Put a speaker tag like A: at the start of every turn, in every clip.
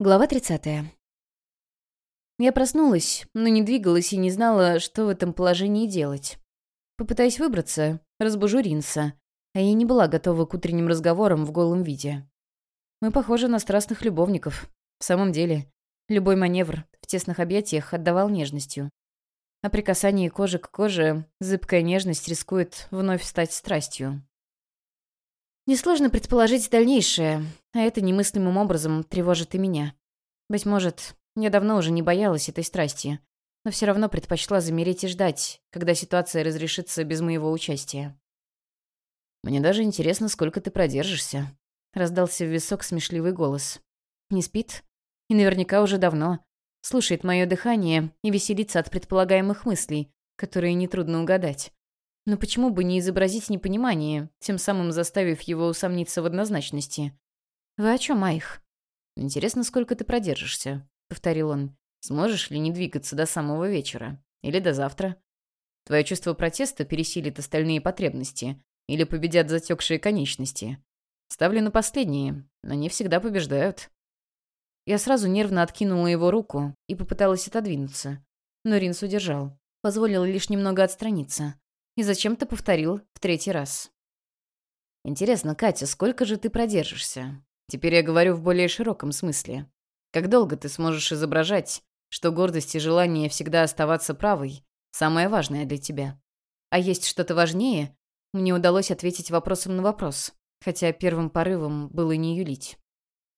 A: Глава 30. Я проснулась, но не двигалась и не знала, что в этом положении делать. Попытаясь выбраться, разбужу Ринса, а я не была готова к утренним разговорам в голом виде. Мы похожи на страстных любовников. В самом деле, любой маневр в тесных объятиях отдавал нежностью. А при касании кожи к коже зыбкая нежность рискует вновь стать страстью. Несложно предположить дальнейшее, а это немыслимым образом тревожит и меня. Быть может, я давно уже не боялась этой страсти, но все равно предпочла замереть и ждать, когда ситуация разрешится без моего участия.
B: «Мне даже интересно, сколько ты продержишься», — раздался в висок смешливый голос.
A: «Не спит? И наверняка уже давно. Слушает мое дыхание и веселится от предполагаемых мыслей, которые нетрудно угадать. Но почему бы не изобразить непонимание, тем самым заставив его усомниться в однозначности? «Вы о чем, Айх?»
B: «Интересно, сколько ты продержишься», — повторил он. «Сможешь ли не двигаться до самого вечера? Или до завтра? Твое чувство протеста пересилит остальные потребности или победят затекшие конечности. Ставлю на последние, но не всегда побеждают».
A: Я сразу нервно откинула его руку и попыталась отодвинуться. Но Ринс удержал. Позволил лишь немного отстраниться и зачем-то повторил в третий раз.
B: «Интересно, Катя, сколько же ты продержишься? Теперь я говорю в более широком смысле. Как долго ты сможешь изображать, что гордость и желание всегда оставаться правой – самое важное для тебя?
A: А есть что-то важнее?» Мне удалось ответить вопросом на вопрос, хотя первым порывом было не юлить.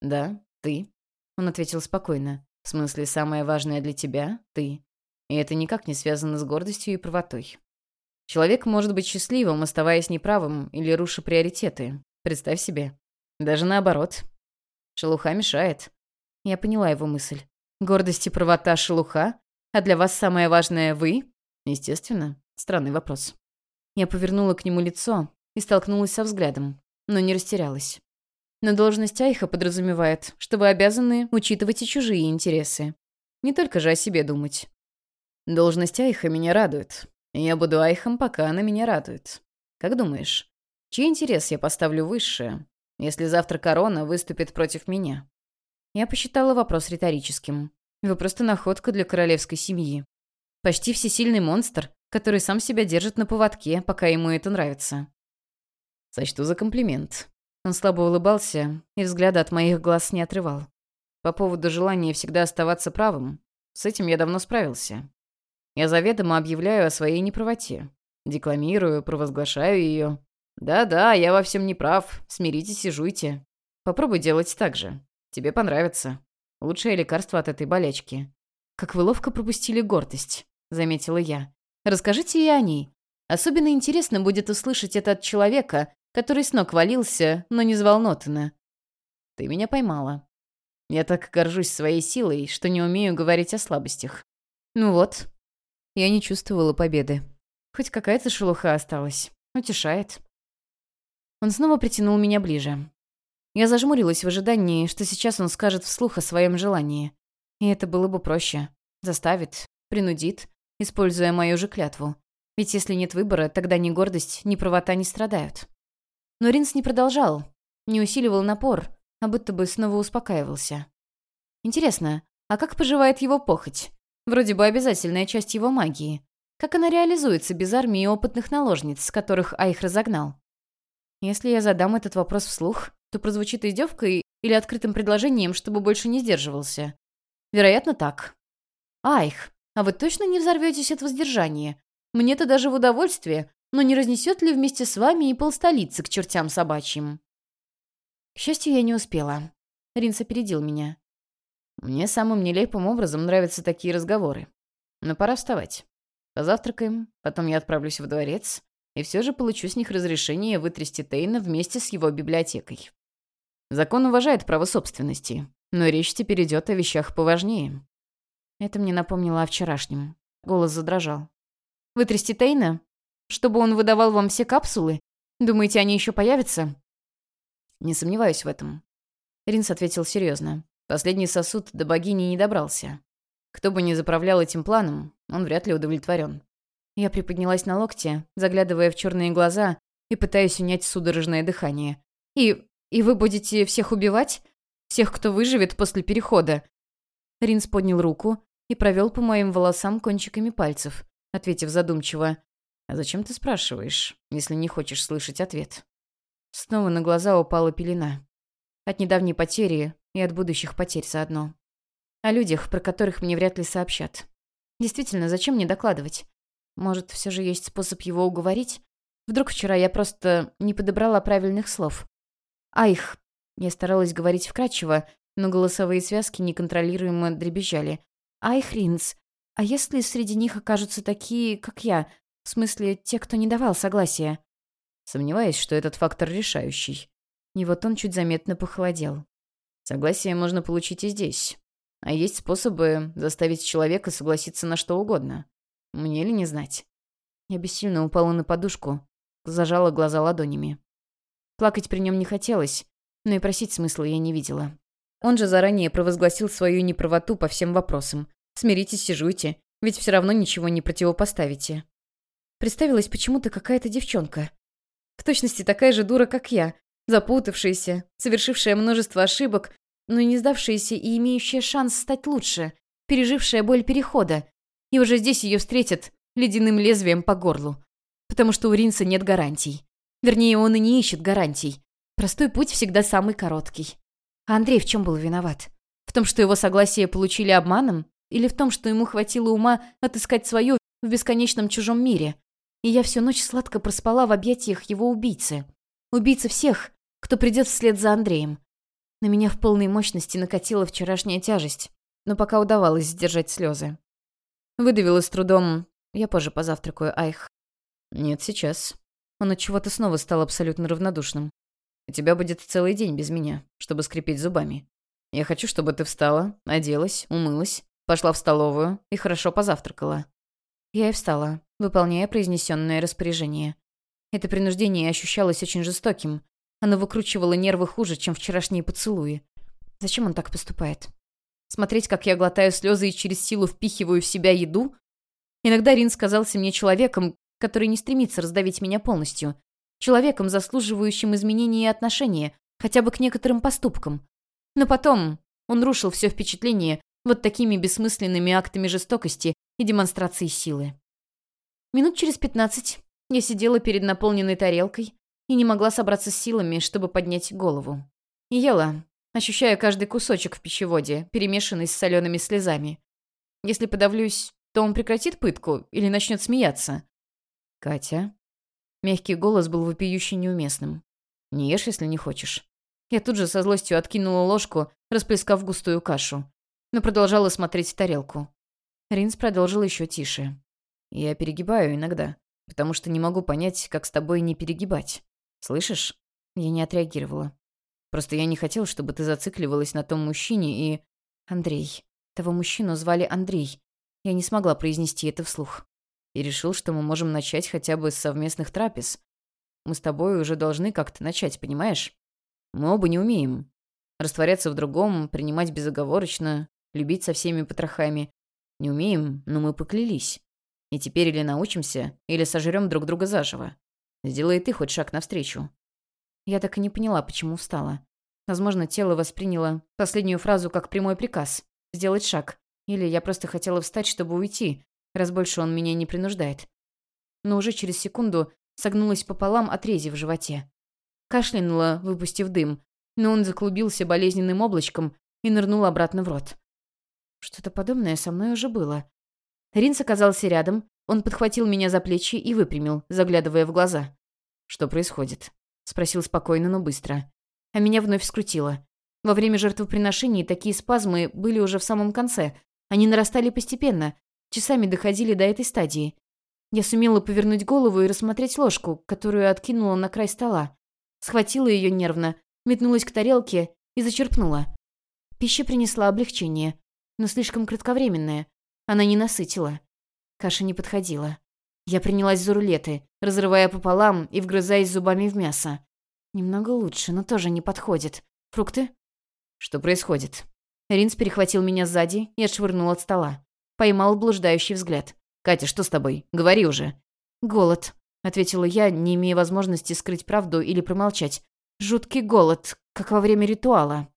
B: «Да, ты», — он ответил спокойно. «В смысле, самое важное для тебя — ты. И это никак не связано с гордостью и правотой. Человек может быть счастливым, оставаясь неправым или руша приоритеты. Представь себе. Даже наоборот. Шелуха мешает.
A: Я поняла его мысль. Гордость и правота — шелуха? А для вас самое важное — вы?
B: Естественно. Странный вопрос.
A: Я повернула к нему лицо и столкнулась со взглядом, но не растерялась. Но должность Айха подразумевает, что вы обязаны учитывать и чужие интересы. Не только же о себе думать.
B: Должность Айха меня радует. Я буду айхом, пока она меня радует. Как думаешь, чей интерес я поставлю выше, если завтра корона выступит против меня?»
A: Я посчитала вопрос риторическим. Вы просто находка для королевской семьи. Почти всесильный монстр, который сам себя держит на поводке, пока ему это нравится.
B: Сочту за комплимент.
A: Он слабо улыбался и взгляда от моих глаз не отрывал.
B: По поводу желания всегда оставаться правым, с этим я давно справился. Я заведомо объявляю о своей неправоте. Декламирую, провозглашаю ее. Да-да, я во всем не прав. Смиритесь и жуйте. Попробуй делать так же. Тебе понравится. Лучшее лекарство от этой болячки.
A: Как вы ловко пропустили гордость, заметила я. Расскажите и о ней. Особенно интересно будет услышать это от человека, который с ног валился, но не звал Нотана.
B: Ты меня поймала. Я так горжусь своей силой, что не умею говорить о слабостях.
A: Ну вот, я не чувствовала победы. Хоть какая-то шелуха осталась. Утешает. Он снова притянул меня ближе. Я зажмурилась в ожидании, что сейчас он скажет вслух о своем желании. И это было бы проще. Заставит, принудит, используя мою же клятву. Ведь если нет выбора, тогда ни гордость, ни правота не страдают. Но Ринс не продолжал, не усиливал напор, а будто бы снова успокаивался. Интересно, а как поживает его похоть? Вроде бы обязательная часть его магии. Как она реализуется без армии опытных наложниц, которых Айх разогнал? Если я задам этот вопрос вслух, то прозвучит издевкой или открытым предложением, чтобы больше не сдерживался. Вероятно, так. Айх, а вы точно не взорветесь от воздержания? Мне-то даже в удовольствие, но не разнесет ли вместе с вами и полстолицы к чертям собачьим? К счастью, я не успела. Ринс опередил меня.
B: Мне самым нелепым образом нравятся такие разговоры. Но пора вставать. Позавтракаем, потом я отправлюсь в дворец, и все же получу с них разрешение вытрясти Тейна вместе с его библиотекой. Закон уважает право собственности, но речь теперь идет о вещах поважнее.
A: Это мне напомнило о вчерашнем. Голос задрожал. «Вытрясти Тейна? Чтобы он выдавал вам все капсулы? Думаете, они еще появятся?»
B: «Не сомневаюсь в этом». Ринс ответил серьезно. Последний сосуд до богини не добрался. Кто бы ни заправлял этим планом, он вряд ли удовлетворен.
A: Я приподнялась на локте, заглядывая в черные глаза и пытаясь унять судорожное дыхание. «И... и вы будете всех убивать? Всех, кто выживет после перехода». Ринс поднял руку и провел по моим волосам кончиками пальцев, ответив задумчиво. «А зачем ты спрашиваешь, если не хочешь слышать ответ?» Снова на глаза упала пелена. От недавней потери и от будущих потерь заодно. О людях, про которых мне вряд ли сообщат. Действительно, зачем мне докладывать? Может, все же есть способ его уговорить? Вдруг вчера я просто не подобрала правильных слов. Айх. Я старалась говорить вкратчиво, но голосовые связки неконтролируемо дребезжали. Айх Ринс. А если среди них окажутся такие, как я? В смысле, те, кто не давал согласия? Сомневаюсь, что этот фактор решающий. И вот он чуть заметно похолодел. Согласие можно получить и здесь. А есть способы заставить человека согласиться на что угодно. Мне ли не знать? Я бессильно упала на подушку, зажала глаза ладонями. Плакать при нем не хотелось, но и просить смысла я не видела. Он же заранее провозгласил свою неправоту по всем вопросам. Смиритесь и жуйте, ведь все равно ничего не противопоставите. Представилась почему-то какая-то девчонка. В точности такая же дура, как я, запутавшаяся, совершившая множество ошибок, но не сдавшаяся и имеющая шанс стать лучше, пережившая боль перехода. И уже здесь ее встретят ледяным лезвием по горлу. Потому что у Ринса нет гарантий. Вернее, он и не ищет гарантий. Простой путь всегда самый короткий. А Андрей в чем был виноват? В том, что его согласие получили обманом? Или в том, что ему хватило ума отыскать свое в бесконечном чужом мире? И я всю ночь сладко проспала в объятиях его убийцы. Убийцы всех, кто придет вслед за Андреем. На меня в полной мощности накатила вчерашняя тяжесть, но пока удавалось сдержать слезы. Выдавила с трудом. Я позже позавтракаю, Айх. Нет, сейчас. Он от чего-то снова стал абсолютно равнодушным. У тебя будет целый день без меня, чтобы скрипеть зубами. Я хочу, чтобы ты встала, оделась, умылась, пошла в столовую и хорошо позавтракала. Я и встала, выполняя произнесенное распоряжение. Это принуждение ощущалось очень жестоким. Оно выкручивало нервы хуже, чем вчерашние поцелуи. Зачем он так поступает? Смотреть, как я глотаю слезы и через силу впихиваю в себя еду? Иногда Рин сказался мне человеком, который не стремится раздавить меня полностью. Человеком, заслуживающим изменения отношения, хотя бы к некоторым поступкам. Но потом он рушил все впечатление вот такими бессмысленными актами жестокости и демонстрацией силы. Минут через пятнадцать я сидела перед наполненной тарелкой и не могла собраться с силами, чтобы поднять голову. Ела, ощущая каждый кусочек в пищеводе, перемешанный с солеными слезами. Если подавлюсь, то он прекратит пытку или начнет смеяться. «Катя?» Мягкий голос был вопиюще неуместным. «Не ешь, если не хочешь». Я тут же со злостью откинула ложку, расплескав густую кашу, но продолжала смотреть в тарелку. Ринс продолжил еще тише. «Я перегибаю иногда потому что не могу понять, как с тобой не перегибать. Слышишь?» Я не отреагировала. «Просто я не хотел, чтобы ты зацикливалась на том мужчине и...» «Андрей. Того мужчину звали Андрей. Я не смогла произнести это вслух. И решил, что мы можем начать хотя бы с совместных трапез. Мы с тобой уже должны как-то начать, понимаешь? Мы оба не умеем. Растворяться в другом, принимать безоговорочно, любить со всеми потрохами. Не умеем, но мы поклялись. И теперь или научимся, или сожрем друг друга заживо. Сделай ты хоть шаг навстречу». Я так и не поняла, почему встала. Возможно, тело восприняло последнюю фразу как прямой приказ — сделать шаг. Или я просто хотела встать, чтобы уйти, раз больше он меня не принуждает. Но уже через секунду согнулась пополам от рези в животе. Кашлянула, выпустив дым, но он заклубился болезненным облачком и нырнул обратно в рот. Что-то подобное со мной уже было. Ринс оказался рядом, он подхватил меня за плечи и выпрямил, заглядывая в глаза. «Что происходит?» — спросил спокойно, но быстро. А меня вновь скрутило. Во время жертвоприношений такие спазмы были уже в самом конце. Они нарастали постепенно, часами доходили до этой стадии. Я сумела повернуть голову и рассмотреть ложку, которую откинула на край стола. Схватила ее нервно, метнулась к тарелке и зачерпнула. Пища принесла облегчение, но слишком кратковременное. Она не насытила. Каша не подходила. Я принялась за рулеты, разрывая пополам и вгрызаясь зубами в мясо. Немного лучше, но тоже не подходит. Фрукты? Что происходит? Ринс перехватил меня сзади и отшвырнул от стола. Поймал блуждающий взгляд. «Катя, что с тобой? Говори уже». «Голод», — ответила я, не имея возможности скрыть правду или промолчать. «Жуткий голод, как во время ритуала».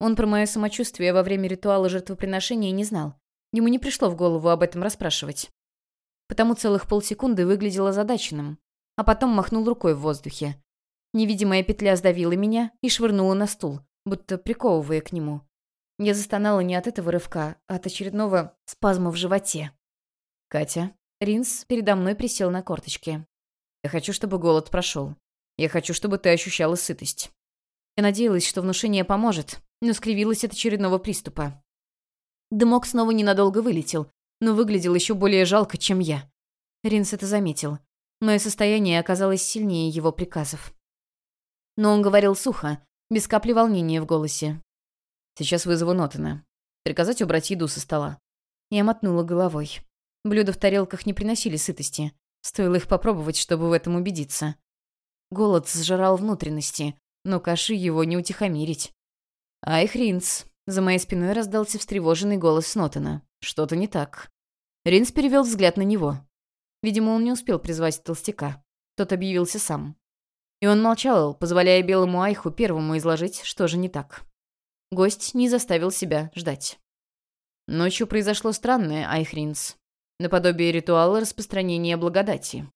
A: Он про мое самочувствие во время ритуала жертвоприношения не знал. Ему не пришло в голову об этом расспрашивать. Потому целых полсекунды выглядел озадаченным, а потом махнул рукой в воздухе. Невидимая петля сдавила меня и швырнула на стул, будто приковывая к нему. Я застонала не от этого рывка, а от очередного спазма в животе. «Катя». Ринс передо мной присел на корточки. «Я хочу, чтобы голод прошел. Я хочу, чтобы ты ощущала сытость». Я надеялась, что внушение поможет, но скривилась от очередного приступа. Дымок снова ненадолго вылетел, но выглядел еще более жалко, чем я. Ринс это заметил. Мое состояние оказалось сильнее его приказов. Но он говорил сухо, без капли волнения в голосе. «Сейчас вызову Нотена. Приказать убрать еду со стола». Я мотнула головой. Блюда в тарелках не приносили сытости. Стоило их попробовать, чтобы в этом убедиться. Голод сжирал внутренности, но каши его не утихомирить. «Ай, Хринц!» За моей спиной раздался встревоженный голос Снотона. «Что-то не так». Ринц перевел взгляд на него. Видимо, он не успел призвать толстяка. Тот объявился сам. И он молчал, позволяя белому Айху первому изложить, что же не так. Гость не заставил себя ждать. Ночью произошло странное, Айхринс наподобие ритуала распространения благодати.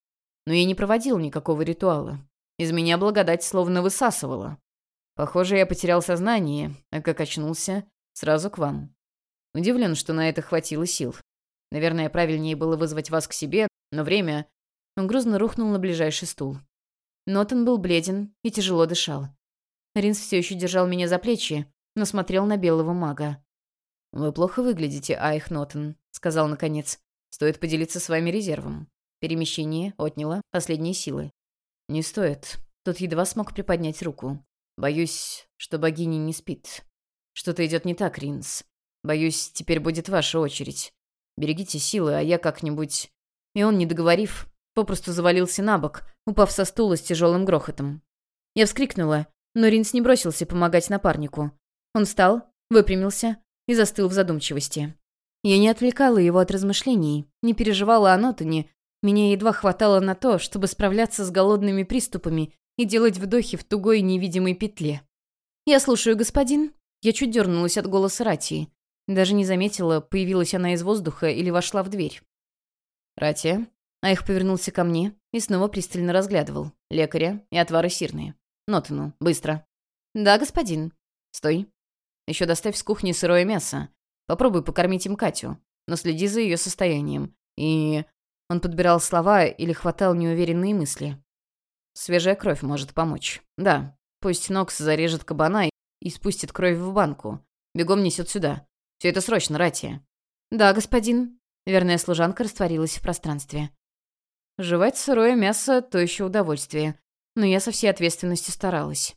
A: Но я не проводил никакого ритуала. Из меня благодать словно высасывала. Похоже, я потерял сознание, а как очнулся, сразу к вам. Удивлен, что на это хватило сил. Наверное, правильнее было вызвать вас к себе, но время... Он грузно рухнул на ближайший стул. Нотон был бледен и тяжело дышал. Ринс все еще держал меня за плечи, но смотрел на белого мага. «Вы плохо выглядите, Айх Нотон», — сказал наконец. Стоит поделиться с вами резервом. Перемещение отняло последние силы. Не стоит. Тот едва смог приподнять руку. Боюсь, что богиня не спит. Что-то идет не так, Ринс. Боюсь, теперь будет ваша очередь. Берегите силы, а я как-нибудь... И он, не договорив, попросту завалился на бок, упав со стула с тяжелым грохотом. Я вскрикнула, но Ринс не бросился помогать напарнику. Он встал, выпрямился и застыл в задумчивости. Я не отвлекала его от размышлений, не переживала о Нотоне. Меня едва хватало на то, чтобы справляться с голодными приступами и делать вдохи в тугой невидимой петле. «Я слушаю, господин». Я чуть дернулась от голоса Ратии. Даже не заметила, появилась она из воздуха или вошла в дверь. «Ратия?» Айх повернулся ко мне и снова пристально разглядывал. Лекаря и отвары сирные. «Нотану, быстро». «Да, господин». «Стой. Еще доставь с кухни сырое мясо. Попробуй покормить им Катю, но следи за ее состоянием. И...» Он подбирал слова или хватал неуверенные мысли. «Свежая кровь может помочь. Да, пусть Нокс зарежет кабана и спустит кровь в банку. Бегом несет сюда. Все это срочно, Ратия». «Да, господин». Верная служанка растворилась в пространстве. Жевать сырое мясо — то еще удовольствие. Но я со всей ответственностью старалась.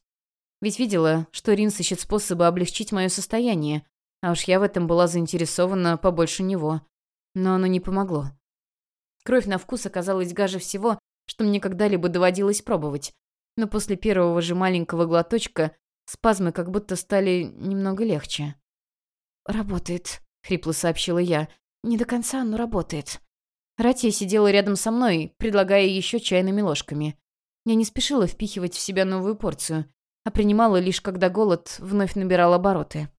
A: Ведь видела, что Ринс ищет способы облегчить мое состояние, а уж я в этом была заинтересована побольше него. Но оно не помогло. Кровь на вкус оказалась гаже всего, что мне когда-либо доводилось пробовать. Но после первого же маленького глоточка спазмы как будто стали немного легче. «Работает», — хрипло сообщила я. «Не до конца, но работает». Ратия сидела рядом со мной, предлагая еще чайными ложками. Я не спешила впихивать в себя новую порцию, а принимала лишь, когда голод вновь набирал обороты.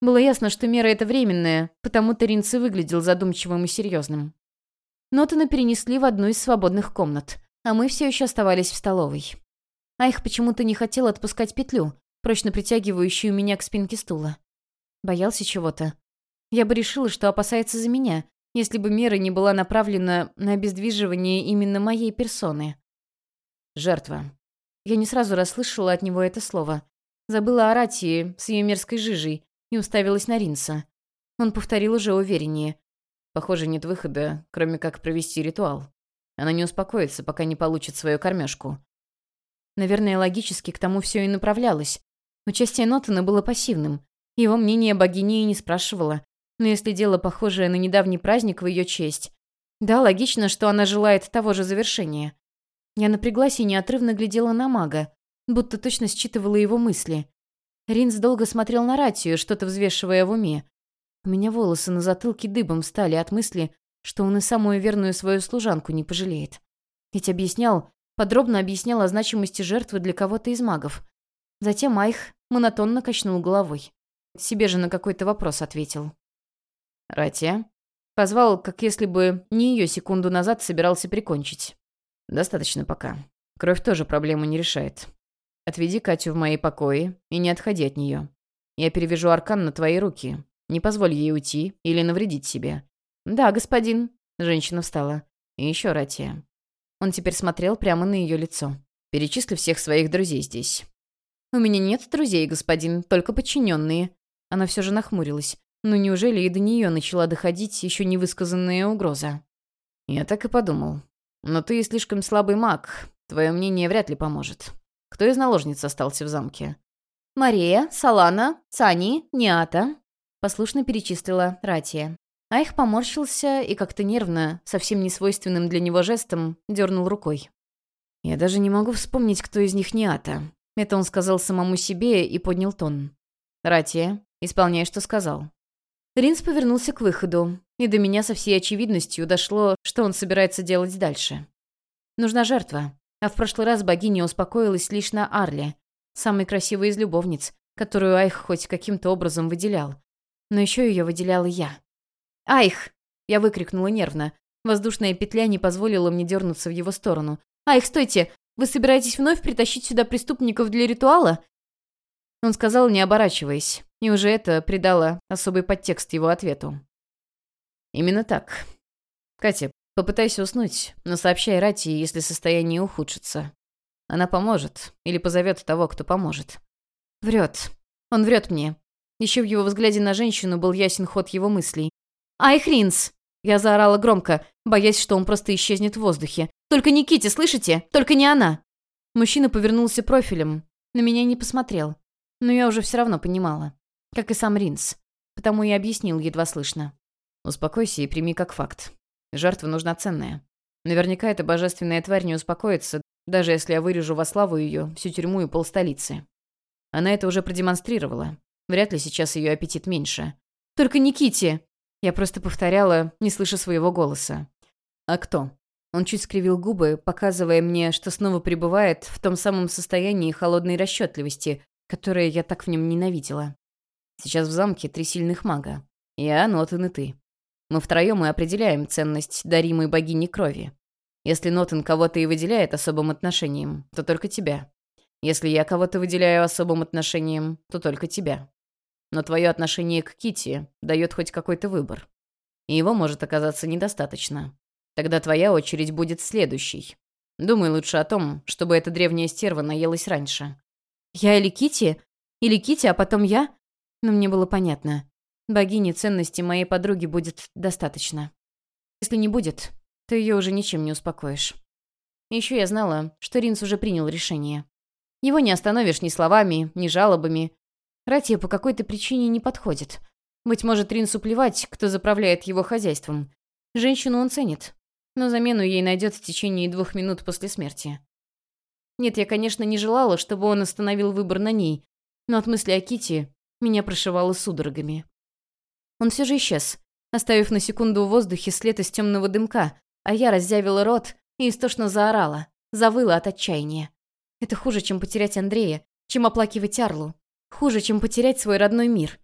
A: Было ясно, что мера эта временная, потому Таринц выглядел задумчивым и серьезным. Нотана перенесли в одну из свободных комнат, а мы все еще оставались в столовой. Айх почему-то не хотел отпускать петлю, прочно притягивающую меня к спинке стула. Боялся чего-то. Я бы решила, что опасается за меня, если бы мера не была направлена на обездвиживание именно моей персоны. Жертва. Я не сразу расслышала от него это слово. Забыла о Ратии с ее мерзкой жижей, и уставилась на Ринса. Он повторил уже увереннее. Похоже, нет выхода, кроме как провести ритуал. Она не успокоится, пока не получит свою кормежку. Наверное, логически к тому все и направлялось. Участие Нотона было пассивным. Его мнение богини и не спрашивала. Но если дело похожее на недавний праздник в ее честь... Да, логично, что она желает того же завершения. Я напряглась и неотрывно глядела на мага, будто точно считывала его мысли. Ринс долго смотрел на Ратию, что-то взвешивая в уме. У меня волосы на затылке дыбом стали от мысли, что он и самую верную свою служанку не пожалеет. Ведь объяснял, подробно объяснял о значимости жертвы для кого-то из магов. Затем Айх монотонно качнул головой. себе же на какой-то вопрос ответил. «Ратия?» Позвал, как если бы не ее секунду назад собирался прикончить. «Достаточно пока. Кровь тоже проблему не решает. Отведи Катю в мои покои и не отходи от нее. Я перевяжу аркан на твои руки. Не позволь ей уйти или навредить себе». «Да, господин». Женщина встала. «И еще, Ратия». Он теперь смотрел прямо на ее лицо. «Перечисли всех своих друзей здесь». «У меня нет друзей, господин, только подчиненные». Она все же нахмурилась. Но неужели и до нее начала доходить еще невысказанная угроза? Я так и подумал. Но ты слишком слабый маг. Твое мнение вряд ли поможет. Кто из наложниц остался в замке? Мария, Салана, Цани, Ниата. Послушно перечислила Ратия. А их поморщился и как-то нервно, совсем не свойственным для него жестом, дернул рукой. «Я даже не могу вспомнить, кто из них Ниата». Это он сказал самому себе и поднял тон. «Ратия, исполняй, что сказал». Ринс повернулся к выходу, и до меня со всей очевидностью дошло, что он собирается делать дальше. Нужна жертва, а в прошлый раз богиня успокоилась лишь на Арле, самой красивой из любовниц, которую Айх хоть каким-то образом выделял. Но еще ее выделяла я. «Айх!» — я выкрикнула нервно. Воздушная петля не позволила мне дернуться в его сторону. «Айх, стойте! Вы собираетесь вновь притащить сюда преступников для ритуала?» Он сказал, не оборачиваясь. И уже это придало особый подтекст его ответу. «Именно так. Катя, попытайся уснуть, но сообщай Рати, если состояние ухудшится. Она поможет или позовет того, кто поможет». Врет. Он врет мне. Еще в его взгляде на женщину был ясен ход его мыслей. «Ай, Хринс!» Я заорала громко, боясь, что он просто исчезнет в воздухе. «Только не Кити, слышите? Только не она!» Мужчина повернулся профилем. На меня не посмотрел. Но я уже все равно понимала. Как и сам Ринс. Потому и объяснил едва слышно. Успокойся и прими как факт. Жертва нужна ценная. Наверняка эта божественная тварь не успокоится, даже если я вырежу во славу ее всю тюрьму и полстолицы. Она это уже продемонстрировала. Вряд ли сейчас ее аппетит меньше. «Только не Кити!» Я просто повторяла, не слыша своего голоса. «А кто?» Он чуть скривил губы, показывая мне, что снова пребывает в том самом состоянии холодной расчетливости, которое я так в нем ненавидела. Сейчас в замке три сильных мага. Я, Нотен и ты. Мы втроем и определяем ценность даримой богини крови. Если Нотен кого-то и выделяет особым отношением, то только тебя. Если я кого-то выделяю особым отношением, то только тебя. Но твое отношение к Кити дает хоть какой-то выбор. И его может оказаться недостаточно. Тогда твоя очередь будет следующей. Думай лучше о том, чтобы эта древняя стерва наелась раньше. Я или Кити? Или Кити, а потом я? но мне было понятно. Богини ценности моей подруги будет достаточно. Если не будет, то ее уже ничем не успокоишь. Еще я знала, что Ринс уже принял решение. Его не остановишь ни словами, ни жалобами. Ратия по какой-то причине не подходит. Быть может, Ринсу плевать, кто заправляет его хозяйством. Женщину он ценит, но замену ей найдет в течение двух минут после смерти. Нет, я, конечно, не желала, чтобы он остановил выбор на ней, но от мысли о Кити меня прошивало судорогами. Он все же исчез, оставив на секунду в воздухе след из темного дымка, а я разъявила рот и истошно заорала, завыла от отчаяния. Это хуже, чем потерять Андрея, чем оплакивать Арлу. Хуже, чем потерять свой родной мир.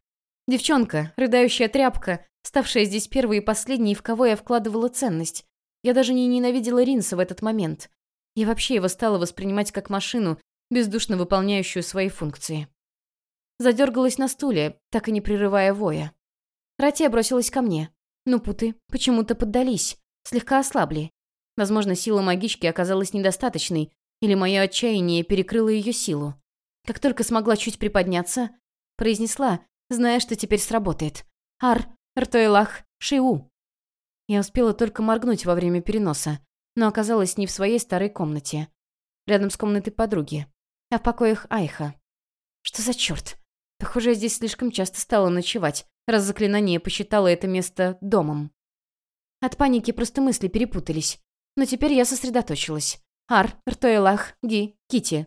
A: Девчонка, рыдающая тряпка, ставшая здесь первой и последней, в кого я вкладывала ценность. Я даже не ненавидела Ринса в этот момент. Я вообще его стала воспринимать как машину, бездушно выполняющую свои функции. Задергалась на стуле, так и не прерывая воя. Ратия бросилась ко мне. Но путы почему-то поддались, слегка ослабли. Возможно, сила магички оказалась недостаточной, или мое отчаяние перекрыло ее силу. Как только смогла чуть приподняться, произнесла, зная, что теперь сработает. «Ар, Ртоэлах, Шиу». Я успела только моргнуть во время переноса, но оказалась не в своей старой комнате. Рядом с комнатой подруги, а в покоях Айха. Что за черт? Похоже, я здесь слишком часто стала ночевать, раз заклинание посчитало это место домом. От паники просто мысли перепутались. Но теперь я сосредоточилась. Ар, Ртоэлах, Ги, Кити.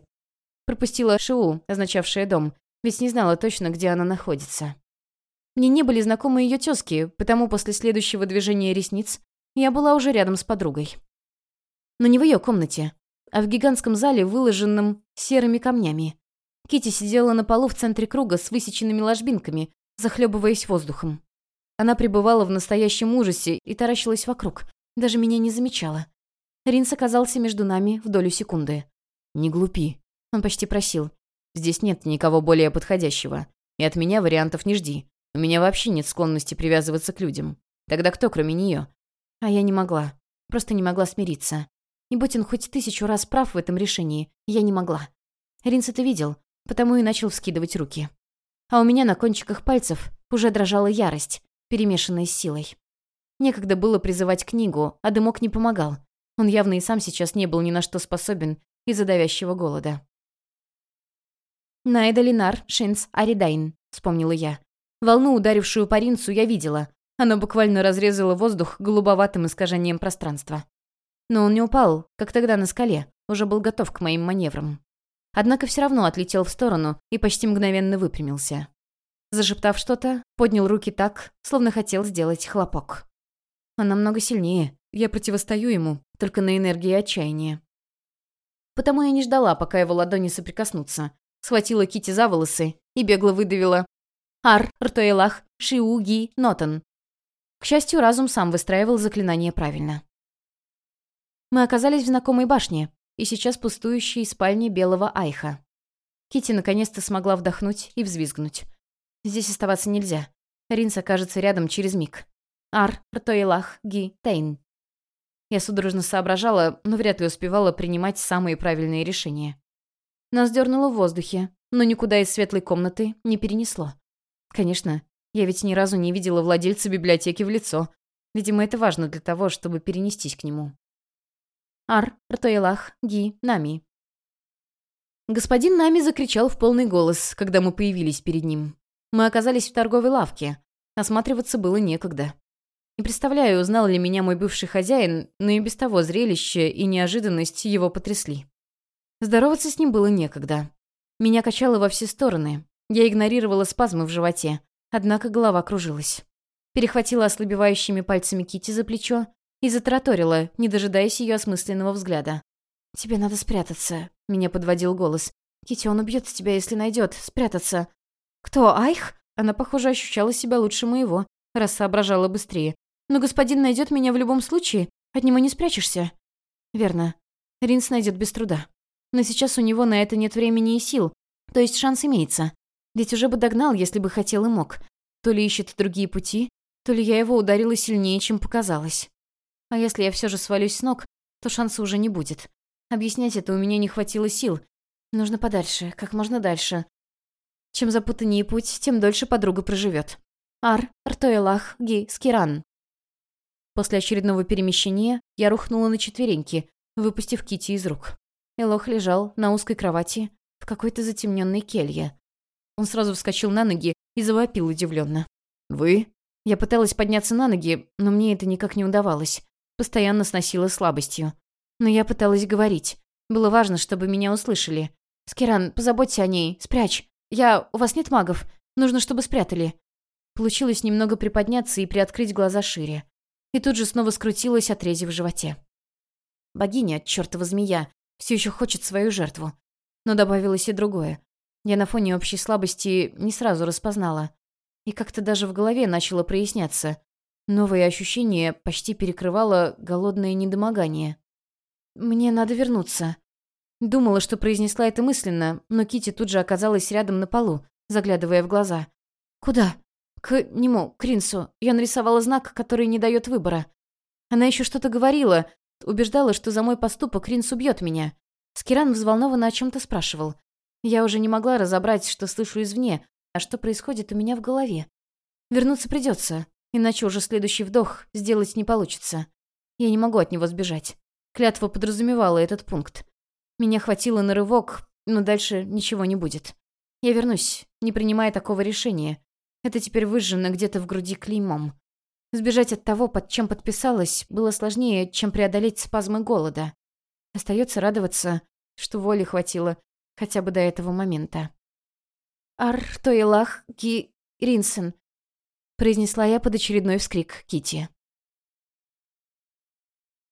A: Пропустила Шиу, означавшее дом, ведь не знала точно, где она находится. Мне не были знакомы ее тезки, потому после следующего движения ресниц я была уже рядом с подругой. Но не в ее комнате, а в гигантском зале, выложенном серыми камнями. Кити сидела на полу в центре круга с высеченными ложбинками, захлебываясь воздухом. Она пребывала в настоящем ужасе и таращилась вокруг, даже меня не замечала. Ринс оказался между нами в долю секунды.
B: «Не глупи», —
A: он почти просил.
B: «Здесь нет никого более подходящего. И от меня вариантов не жди. У меня вообще нет склонности привязываться к людям. Тогда кто, кроме нее?
A: А я не могла. Просто не могла смириться. И будь он хоть тысячу раз прав в этом решении, я не могла. Ринс это видел, потому и начал вскидывать руки. А у меня на кончиках пальцев уже дрожала ярость, перемешанная с силой. Некогда было призывать книгу, а дымок не помогал. Он явно и сам сейчас не был ни на что способен из-за давящего голода. «Найда Линар Шинц Аридайн», — вспомнила я. Волну, ударившую по Ринцу, я видела. Она буквально разрезала воздух голубоватым искажением пространства. Но он не упал, как тогда на скале, уже был готов к моим маневрам. Однако все равно отлетел в сторону и почти мгновенно выпрямился. Зашептав что-то, поднял руки так, словно хотел сделать хлопок. Он намного сильнее. Я противостою ему, только на энергии отчаяния. Потому я не ждала, пока его ладони соприкоснутся. Схватила Кити за волосы и бегло выдавила «Ар, Ртоэлах, Шиуги, Нотон». К счастью, разум сам выстраивал заклинание правильно. Мы оказались в знакомой башне, и сейчас пустующей спальне белого Айха. Кити наконец-то смогла вдохнуть и взвизгнуть. Здесь оставаться нельзя. Ринс окажется рядом через миг. Ар, Ртоилах, Ги, Тейн. Я судорожно соображала, но вряд ли успевала принимать самые правильные решения. Нас дернуло в воздухе, но никуда из светлой комнаты не перенесло. Конечно, я ведь ни разу не видела владельца библиотеки в лицо. Видимо, это важно для того, чтобы перенестись к нему. Ар, Ртоилах, Ги, Нами. Господин Нами закричал в полный голос, когда мы появились перед ним. Мы оказались в торговой лавке. Осматриваться было некогда. Не представляю, узнал ли меня мой бывший хозяин, но и без того зрелище и неожиданность его потрясли. Здороваться с ним было некогда. Меня качало во все стороны. Я игнорировала спазмы в животе, однако голова кружилась. Перехватила ослабевающими пальцами Кити за плечо и затраторила, не дожидаясь ее осмысленного взгляда. «Тебе надо спрятаться», — меня подводил голос. «Кити, он убьет тебя, если найдет. Спрятаться». «Кто, Айх?» Она, похоже, ощущала себя лучше моего, раз соображала быстрее. «Но господин найдет меня в любом случае. От него не спрячешься». «Верно. Ринс найдет без труда. Но сейчас у него на это нет времени и сил. То есть шанс имеется. Ведь уже бы догнал, если бы хотел и мог. То ли ищет другие пути, то ли я его ударила сильнее, чем показалось. А если я все же свалюсь с ног, то шанса уже не будет. Объяснять это у меня не хватило сил. Нужно подальше, как можно дальше. Чем запутаннее путь, тем дольше подруга проживет. Ар, Артоэлах, Ги, Скиран. После очередного перемещения я рухнула на четвереньки, выпустив Кити из рук. Элох лежал на узкой кровати в какой-то затемненной келье. Он сразу вскочил на ноги и завопил удивленно.
B: «Вы?»
A: Я пыталась подняться на ноги, но мне это никак не удавалось постоянно сносила слабостью. Но я пыталась говорить. Было важно, чтобы меня услышали. «Скиран, позаботься о ней, спрячь. Я... У вас нет магов? Нужно, чтобы спрятали». Получилось немного приподняться и приоткрыть глаза шире. И тут же снова скрутилась, отрезив в животе. Богиня, чертова змея, все еще хочет свою жертву. Но добавилось и другое. Я на фоне общей слабости не сразу распознала. И как-то даже в голове начало проясняться. Новое ощущение почти перекрывало голодное недомогание. «Мне надо вернуться». Думала, что произнесла это мысленно, но Кити тут же оказалась рядом на полу, заглядывая в глаза. «Куда?» «К нему, к Ринсу. Я нарисовала знак, который не дает выбора. Она еще что-то говорила, убеждала, что за мой поступок Ринс убьет меня. Скиран взволнованно о чем-то спрашивал. Я уже не могла разобрать, что слышу извне, а что происходит у меня в голове. Вернуться придется, Иначе уже следующий вдох сделать не получится. Я не могу от него сбежать. Клятва подразумевала этот пункт. Меня хватило на рывок, но дальше ничего не будет. Я вернусь, не принимая такого решения. Это теперь выжжено где-то в груди клеймом. Сбежать от того, под чем подписалась, было сложнее, чем преодолеть спазмы голода. Остается радоваться, что воли хватило хотя бы до этого момента. Ар Тоилах Ги Ринсен произнесла я под очередной вскрик Кити.